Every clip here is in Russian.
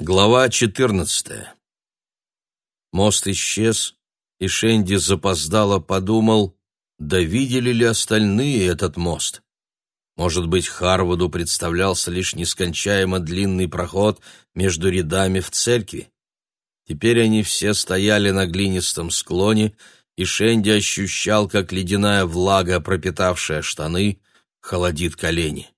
Глава 14. Мост исчез, и Шенди запоздало подумал, да видели ли остальные этот мост. Может быть, Харвуду представлялся лишь нескончаемо длинный проход между рядами в церкви. Теперь они все стояли на глинистом склоне, и Шенди ощущал, как ледяная влага, пропитавшая штаны, холодит колени.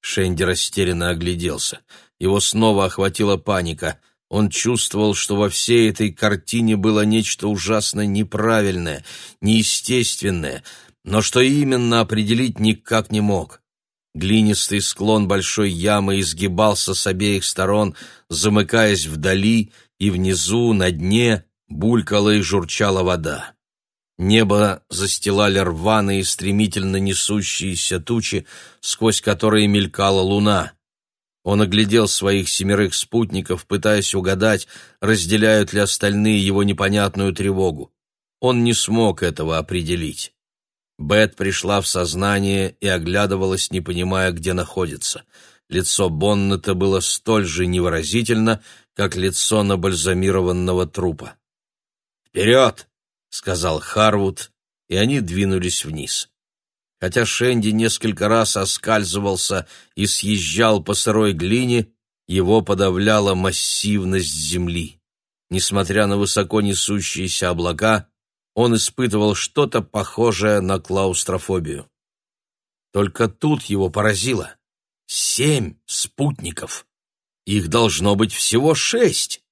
Шенди растерянно огляделся — его снова охватила паника. Он чувствовал, что во всей этой картине было нечто ужасно неправильное, неестественное, но что именно определить никак не мог. Глинистый склон большой ямы изгибался с обеих сторон, замыкаясь вдали, и внизу, на дне, булькала и журчала вода. Небо застилали рваные, стремительно несущиеся тучи, сквозь которые мелькала луна. Он оглядел своих семерых спутников, пытаясь угадать, разделяют ли остальные его непонятную тревогу. Он не смог этого определить. Бет пришла в сознание и оглядывалась, не понимая, где находится. Лицо Боннета было столь же невыразительно, как лицо набальзамированного трупа. «Вперед!» — сказал Харвуд, и они двинулись вниз. Хотя Шенди несколько раз оскальзывался и съезжал по сырой глине, его подавляла массивность земли. Несмотря на высоко несущиеся облака, он испытывал что-то похожее на клаустрофобию. Только тут его поразило. Семь спутников. Их должно быть всего шесть.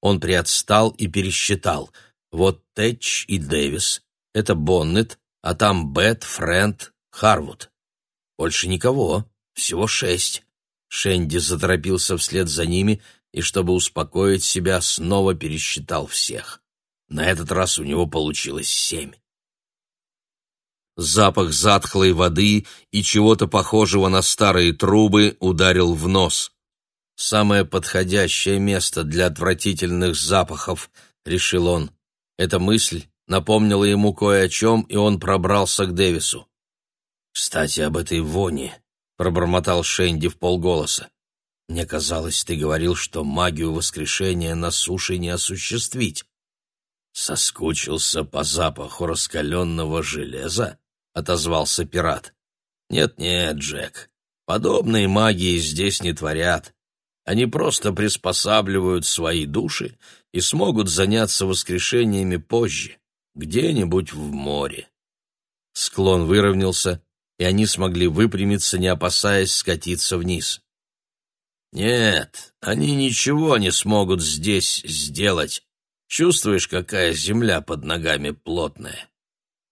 Он приотстал и пересчитал. Вот Тэтч и Дэвис. Это Боннет, а там Бет, Фрэнд, Харвуд. Больше никого, всего шесть. Шенди заторопился вслед за ними и, чтобы успокоить себя, снова пересчитал всех. На этот раз у него получилось семь. Запах затхлой воды и чего-то похожего на старые трубы ударил в нос. «Самое подходящее место для отвратительных запахов», — решил он. Эта мысль напомнила ему кое о чем, и он пробрался к Дэвису. «Кстати, об этой воне», — пробормотал Шенди в полголоса. «Мне казалось, ты говорил, что магию воскрешения на суше не осуществить». «Соскучился по запаху раскаленного железа?» — отозвался пират. «Нет-нет, Джек, подобные магии здесь не творят. Они просто приспосабливают свои души и смогут заняться воскрешениями позже где-нибудь в море. Склон выровнялся, и они смогли выпрямиться, не опасаясь скатиться вниз. «Нет, они ничего не смогут здесь сделать. Чувствуешь, какая земля под ногами плотная?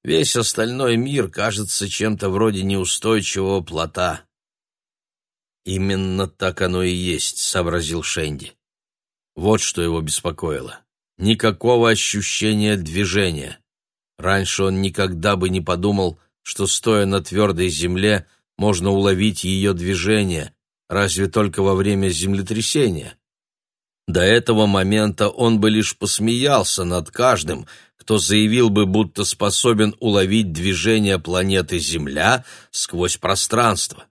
Весь остальной мир кажется чем-то вроде неустойчивого плота». «Именно так оно и есть», — сообразил Шенди. Вот что его беспокоило никакого ощущения движения. Раньше он никогда бы не подумал, что, стоя на твердой земле, можно уловить ее движение, разве только во время землетрясения. До этого момента он бы лишь посмеялся над каждым, кто заявил бы, будто способен уловить движение планеты Земля сквозь пространство.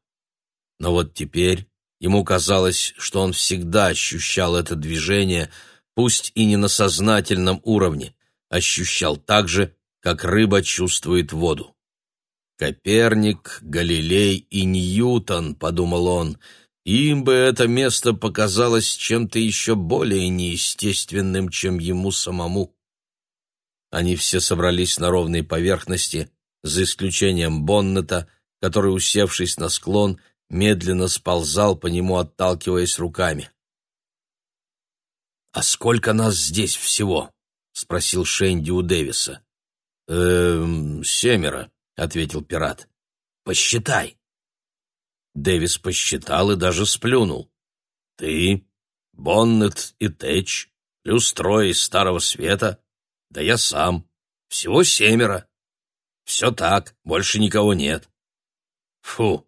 Но вот теперь ему казалось, что он всегда ощущал это движение – пусть и не на сознательном уровне, ощущал так же, как рыба чувствует воду. «Коперник, Галилей и Ньютон», — подумал он, — «им бы это место показалось чем-то еще более неестественным, чем ему самому». Они все собрались на ровной поверхности, за исключением Боннета, который, усевшись на склон, медленно сползал по нему, отталкиваясь руками. «А сколько нас здесь всего?» — спросил Шенди у Дэвиса. «Эм, семеро», — ответил пират. «Посчитай». Дэвис посчитал и даже сплюнул. «Ты, Боннет и Тэч, плюс трое из Старого Света, да я сам. Всего семеро. Все так, больше никого нет». «Фу!»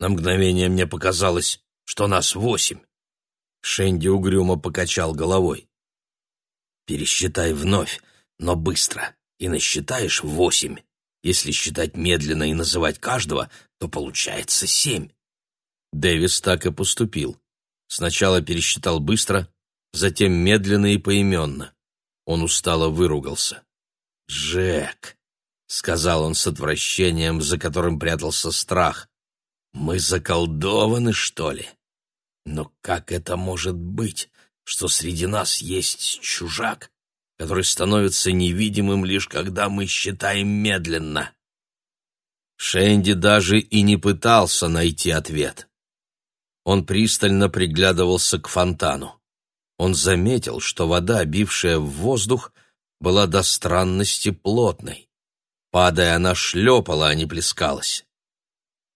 На мгновение мне показалось, что нас восемь. Шенди угрюмо покачал головой. «Пересчитай вновь, но быстро, и насчитаешь восемь. Если считать медленно и называть каждого, то получается семь». Дэвис так и поступил. Сначала пересчитал быстро, затем медленно и поименно. Он устало выругался. «Джек», — сказал он с отвращением, за которым прятался страх, — «мы заколдованы, что ли? Но как это может быть, что среди нас есть чужак, который становится невидимым лишь когда мы считаем медленно?» Шенди даже и не пытался найти ответ. Он пристально приглядывался к фонтану. Он заметил, что вода, бившая в воздух, была до странности плотной. Падая, она шлепала, а не плескалась.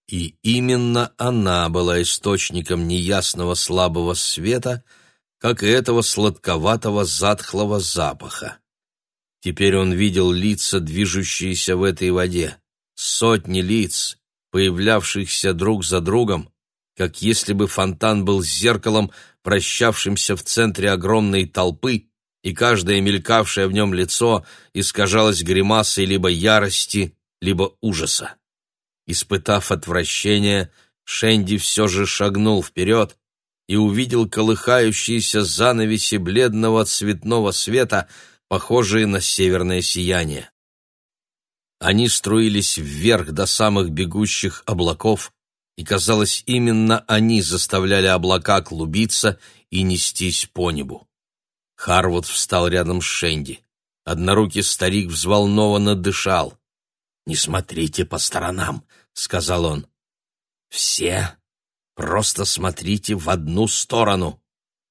И именно она была источником неясного слабого света, как и этого сладковатого затхлого запаха. Теперь он видел лица, движущиеся в этой воде, сотни лиц, появлявшихся друг за другом, как если бы фонтан был зеркалом, вращавшимся в центре огромной толпы, и каждое мелькавшее в нем лицо искажалось гримасой либо ярости, либо ужаса. Испытав отвращение, Шенди все же шагнул вперед и увидел колыхающиеся занавеси бледного цветного света, похожие на северное сияние. Они струились вверх до самых бегущих облаков, и, казалось, именно они заставляли облака клубиться и нестись по небу. Харвуд встал рядом с Шенди. Однорукий старик взволнованно дышал. «Не смотрите по сторонам», — сказал он. «Все просто смотрите в одну сторону.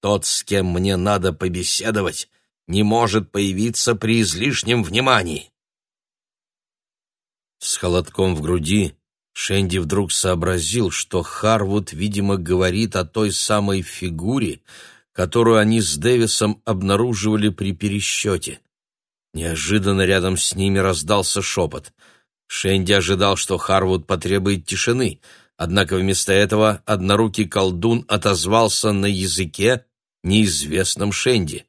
Тот, с кем мне надо побеседовать, не может появиться при излишнем внимании». С холодком в груди Шенди вдруг сообразил, что Харвуд, видимо, говорит о той самой фигуре, которую они с Дэвисом обнаруживали при пересчете. Неожиданно рядом с ними раздался шепот. Шенди ожидал, что Харвуд потребует тишины, однако вместо этого однорукий колдун отозвался на языке, неизвестном Шенди.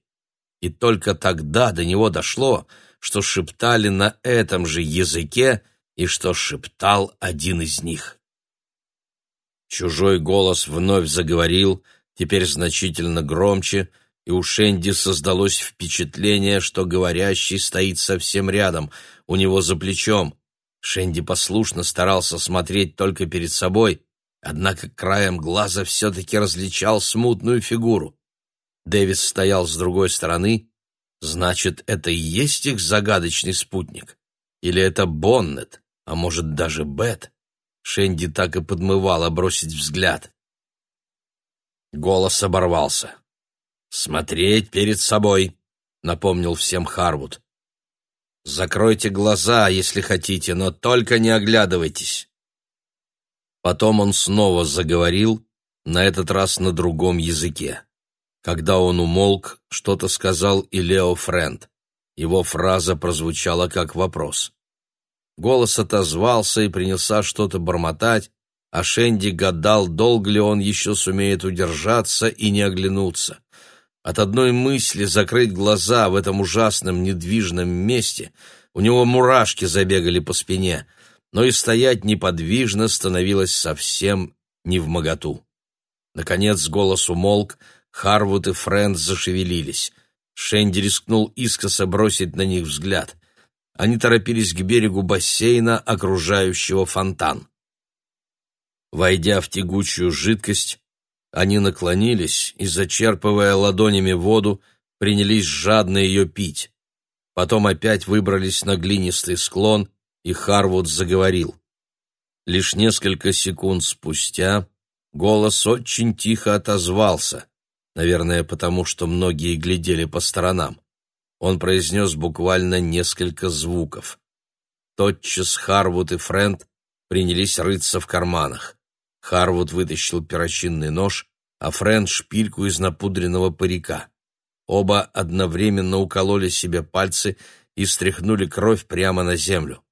И только тогда до него дошло, что шептали на этом же языке и что шептал один из них. Чужой голос вновь заговорил, теперь значительно громче, и у Шенди создалось впечатление, что говорящий стоит совсем рядом, у него за плечом. Шенди послушно старался смотреть только перед собой, однако краем глаза все-таки различал смутную фигуру. Дэвис стоял с другой стороны, значит, это и есть их загадочный спутник? Или это Боннет? а может даже Бет. Шенди так и подмывала бросить взгляд. Голос оборвался. «Смотреть перед собой», — напомнил всем Харвуд. «Закройте глаза, если хотите, но только не оглядывайтесь». Потом он снова заговорил, на этот раз на другом языке. Когда он умолк, что-то сказал и Лео Френд. Его фраза прозвучала как вопрос. Голос отозвался и принялся что-то бормотать, а Шенди гадал, долго ли он еще сумеет удержаться и не оглянуться. От одной мысли закрыть глаза в этом ужасном недвижном месте у него мурашки забегали по спине, но и стоять неподвижно становилось совсем не в моготу. Наконец голос умолк, Харвуд и Фрэнд зашевелились. Шенди рискнул искоса бросить на них взгляд — они торопились к берегу бассейна, окружающего фонтан. Войдя в тягучую жидкость, они наклонились и, зачерпывая ладонями воду, принялись жадно ее пить. Потом опять выбрались на глинистый склон, и Харвуд заговорил. Лишь несколько секунд спустя голос очень тихо отозвался, наверное, потому что многие глядели по сторонам. Он произнес буквально несколько звуков. Тотчас Харвуд и Фрэнд принялись рыться в карманах. Харвуд вытащил перочинный нож, а Фрэнд — шпильку из напудренного парика. Оба одновременно укололи себе пальцы и стряхнули кровь прямо на землю.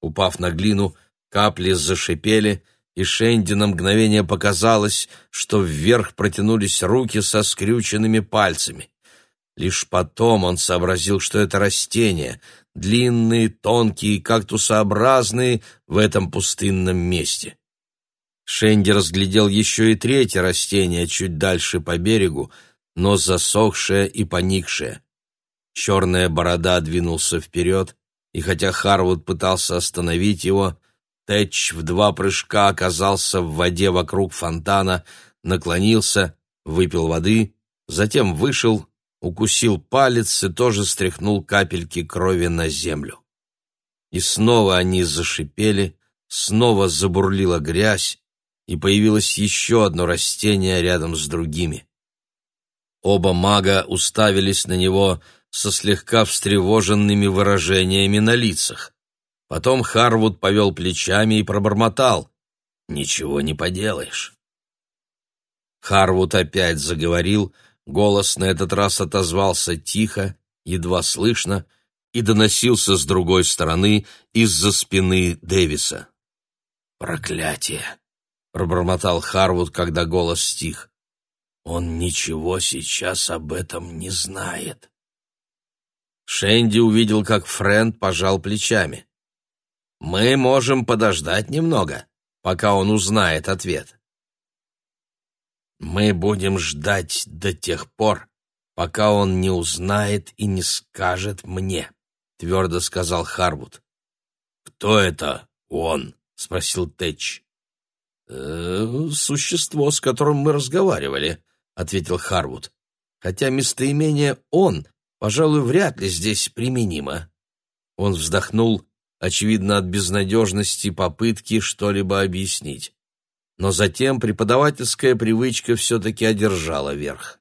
Упав на глину, капли зашипели, и Шенди на мгновение показалось, что вверх протянулись руки со скрюченными пальцами. Лишь потом он сообразил, что это растения, длинные, тонкие, кактусообразные в этом пустынном месте. Шенди разглядел еще и третье растение чуть дальше по берегу, но засохшее и поникшее. Черная борода двинулся вперед, и хотя Харвуд пытался остановить его, Тэтч в два прыжка оказался в воде вокруг фонтана, наклонился, выпил воды, затем вышел, укусил палец и тоже стряхнул капельки крови на землю. И снова они зашипели, снова забурлила грязь, и появилось еще одно растение рядом с другими. Оба мага уставились на него со слегка встревоженными выражениями на лицах. Потом Харвуд повел плечами и пробормотал. «Ничего не поделаешь». Харвуд опять заговорил, голос на этот раз отозвался тихо, едва слышно, и доносился с другой стороны, из-за спины Дэвиса. «Проклятие!» — пробормотал Харвуд, когда голос стих. «Он ничего сейчас об этом не знает». Шенди увидел, как Фрэнд пожал плечами. «Мы можем подождать немного, пока он узнает ответ». «Мы будем ждать до тех пор, пока он не узнает и не скажет мне», — твердо сказал Харвуд. «Кто это он?» — спросил Тэтч. «Э, «Существо, с которым мы разговаривали», — ответил Харвуд. «Хотя местоимение «он» пожалуй, вряд ли здесь применимо. Он вздохнул, очевидно, от безнадежности попытки что-либо объяснить. Но затем преподавательская привычка все-таки одержала верх.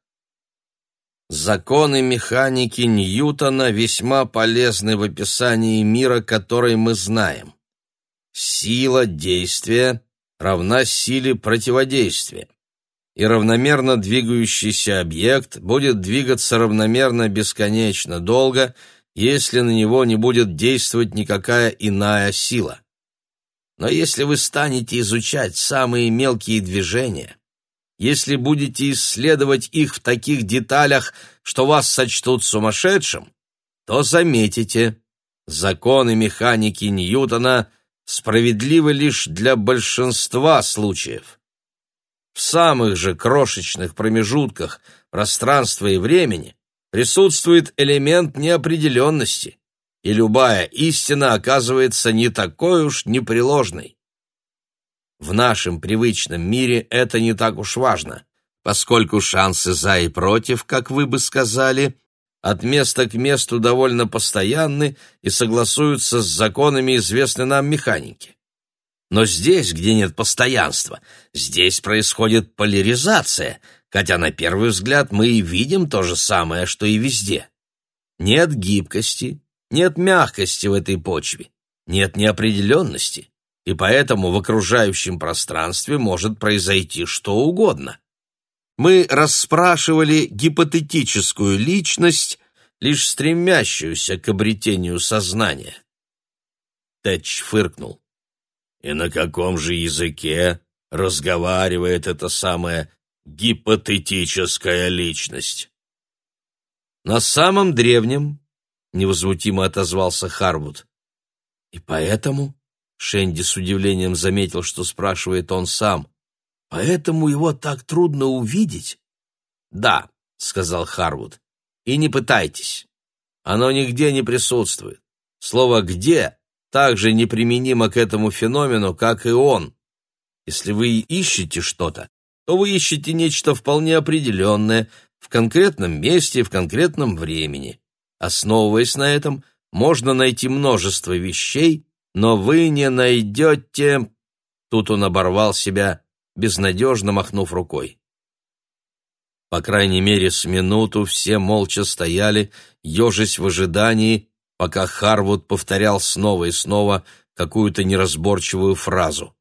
Законы механики Ньютона весьма полезны в описании мира, который мы знаем. Сила действия равна силе противодействия и равномерно двигающийся объект будет двигаться равномерно бесконечно долго, если на него не будет действовать никакая иная сила. Но если вы станете изучать самые мелкие движения, если будете исследовать их в таких деталях, что вас сочтут сумасшедшим, то заметите, законы механики Ньютона справедливы лишь для большинства случаев. В самых же крошечных промежутках пространства и времени присутствует элемент неопределенности, и любая истина оказывается не такой уж непреложной. В нашем привычном мире это не так уж важно, поскольку шансы за и против, как вы бы сказали, от места к месту довольно постоянны и согласуются с законами известной нам механики. Но здесь, где нет постоянства, здесь происходит поляризация, хотя на первый взгляд мы и видим то же самое, что и везде. Нет гибкости, нет мягкости в этой почве, нет неопределенности, и поэтому в окружающем пространстве может произойти что угодно. Мы расспрашивали гипотетическую личность, лишь стремящуюся к обретению сознания. Тэтч фыркнул. И на каком же языке разговаривает эта самая гипотетическая личность? На самом древнем, невозмутимо отозвался Харвуд. И поэтому Шенди с удивлением заметил, что спрашивает он сам. Поэтому его так трудно увидеть? Да, сказал Харвуд. И не пытайтесь. Оно нигде не присутствует. Слово «где» также неприменимо к этому феномену, как и он. Если вы ищете что-то, то вы ищете нечто вполне определенное, в конкретном месте, в конкретном времени. Основываясь на этом, можно найти множество вещей, но вы не найдете... Тут он оборвал себя, безнадежно махнув рукой. По крайней мере, с минуту все молча стояли, ежась в ожидании, пока Харвуд повторял снова и снова какую-то неразборчивую фразу.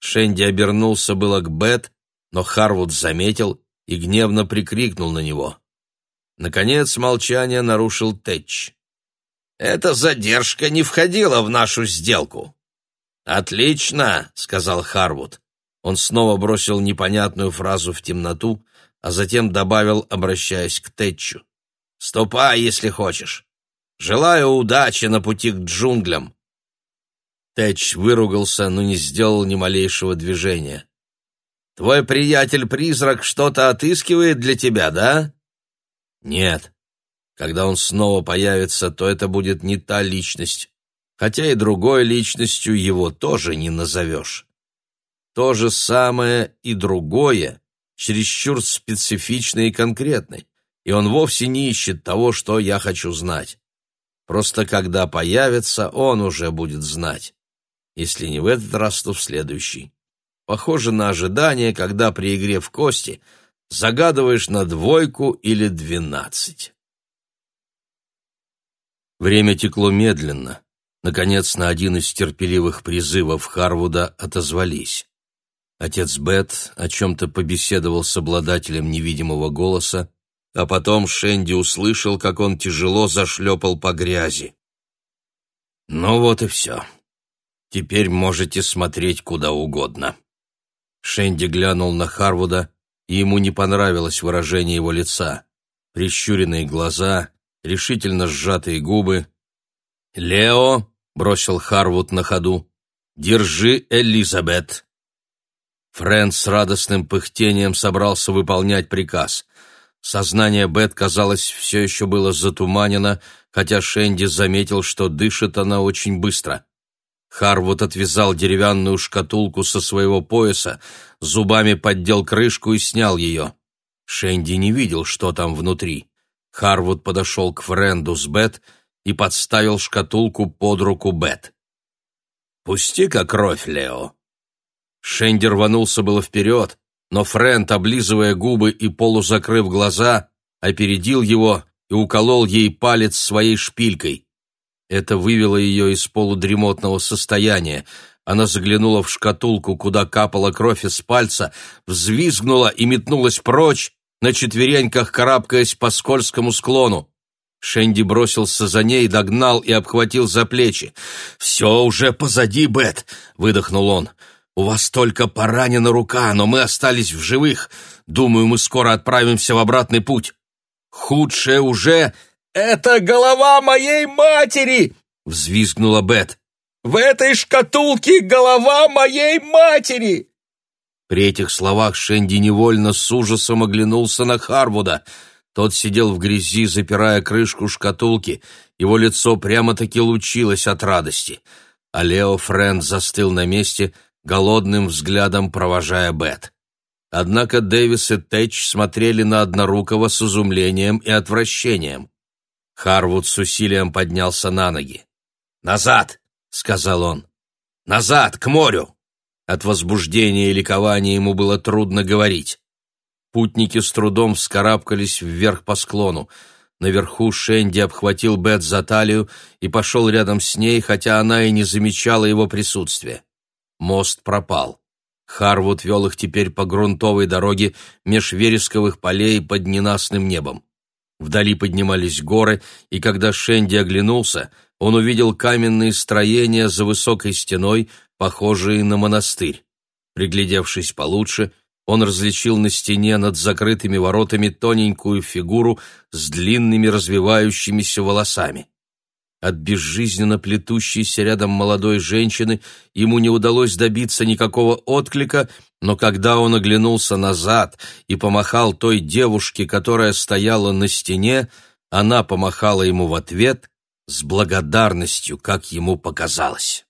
Шенди обернулся было к Бет, но Харвуд заметил и гневно прикрикнул на него. Наконец молчание нарушил Тэтч. «Эта задержка не входила в нашу сделку». «Отлично», — сказал Харвуд. Он снова бросил непонятную фразу в темноту, а затем добавил, обращаясь к Тэтчу. «Ступай, если хочешь. Желаю удачи на пути к джунглям. Тэч выругался, но не сделал ни малейшего движения. Твой приятель-призрак что-то отыскивает для тебя, да? Нет. Когда он снова появится, то это будет не та личность, хотя и другой личностью его тоже не назовешь. То же самое и другое, чересчур специфичное и конкретное, и он вовсе не ищет того, что я хочу знать. Просто когда появится, он уже будет знать. Если не в этот раз, то в следующий. Похоже на ожидание, когда при игре в кости загадываешь на двойку или двенадцать. Время текло медленно. Наконец, на один из терпеливых призывов Харвуда отозвались. Отец Бет о чем-то побеседовал с обладателем невидимого голоса, а потом Шенди услышал, как он тяжело зашлепал по грязи. «Ну вот и все. Теперь можете смотреть куда угодно». Шенди глянул на Харвуда, и ему не понравилось выражение его лица. Прищуренные глаза, решительно сжатые губы. «Лео!» — бросил Харвуд на ходу. «Держи Элизабет!» Фрэнд с радостным пыхтением собрался выполнять приказ. Сознание Бет, казалось, все еще было затуманено, хотя Шенди заметил, что дышит она очень быстро. Харвуд отвязал деревянную шкатулку со своего пояса, зубами поддел крышку и снял ее. Шенди не видел, что там внутри. Харвуд подошел к Френду с Бет и подставил шкатулку под руку Бет. «Пусти-ка кровь, Лео», Шенди рванулся было вперед, но Фрэнд, облизывая губы и полузакрыв глаза, опередил его и уколол ей палец своей шпилькой. Это вывело ее из полудремотного состояния. Она заглянула в шкатулку, куда капала кровь из пальца, взвизгнула и метнулась прочь, на четвереньках карабкаясь по скользкому склону. Шенди бросился за ней, догнал и обхватил за плечи. «Все уже позади, Бет!» — выдохнул он. У вас только поранена рука, но мы остались в живых. Думаю, мы скоро отправимся в обратный путь. Худшее уже... «Это голова моей матери!» — взвизгнула Бет. «В этой шкатулке голова моей матери!» При этих словах Шенди невольно с ужасом оглянулся на Харвуда. Тот сидел в грязи, запирая крышку шкатулки. Его лицо прямо-таки лучилось от радости. А Лео Фрэнд застыл на месте — голодным взглядом провожая Бет. Однако Дэвис и Тэтч смотрели на Однорукого с изумлением и отвращением. Харвуд с усилием поднялся на ноги. «Назад!» — сказал он. «Назад, к морю!» От возбуждения и ликования ему было трудно говорить. Путники с трудом вскарабкались вверх по склону. Наверху Шенди обхватил Бет за талию и пошел рядом с ней, хотя она и не замечала его присутствия. Мост пропал. Харвуд вел их теперь по грунтовой дороге меж вересковых полей под ненастным небом. Вдали поднимались горы, и когда Шенди оглянулся, он увидел каменные строения за высокой стеной, похожие на монастырь. Приглядевшись получше, он различил на стене над закрытыми воротами тоненькую фигуру с длинными развивающимися волосами. От безжизненно плетущейся рядом молодой женщины ему не удалось добиться никакого отклика, но когда он оглянулся назад и помахал той девушке, которая стояла на стене, она помахала ему в ответ с благодарностью, как ему показалось.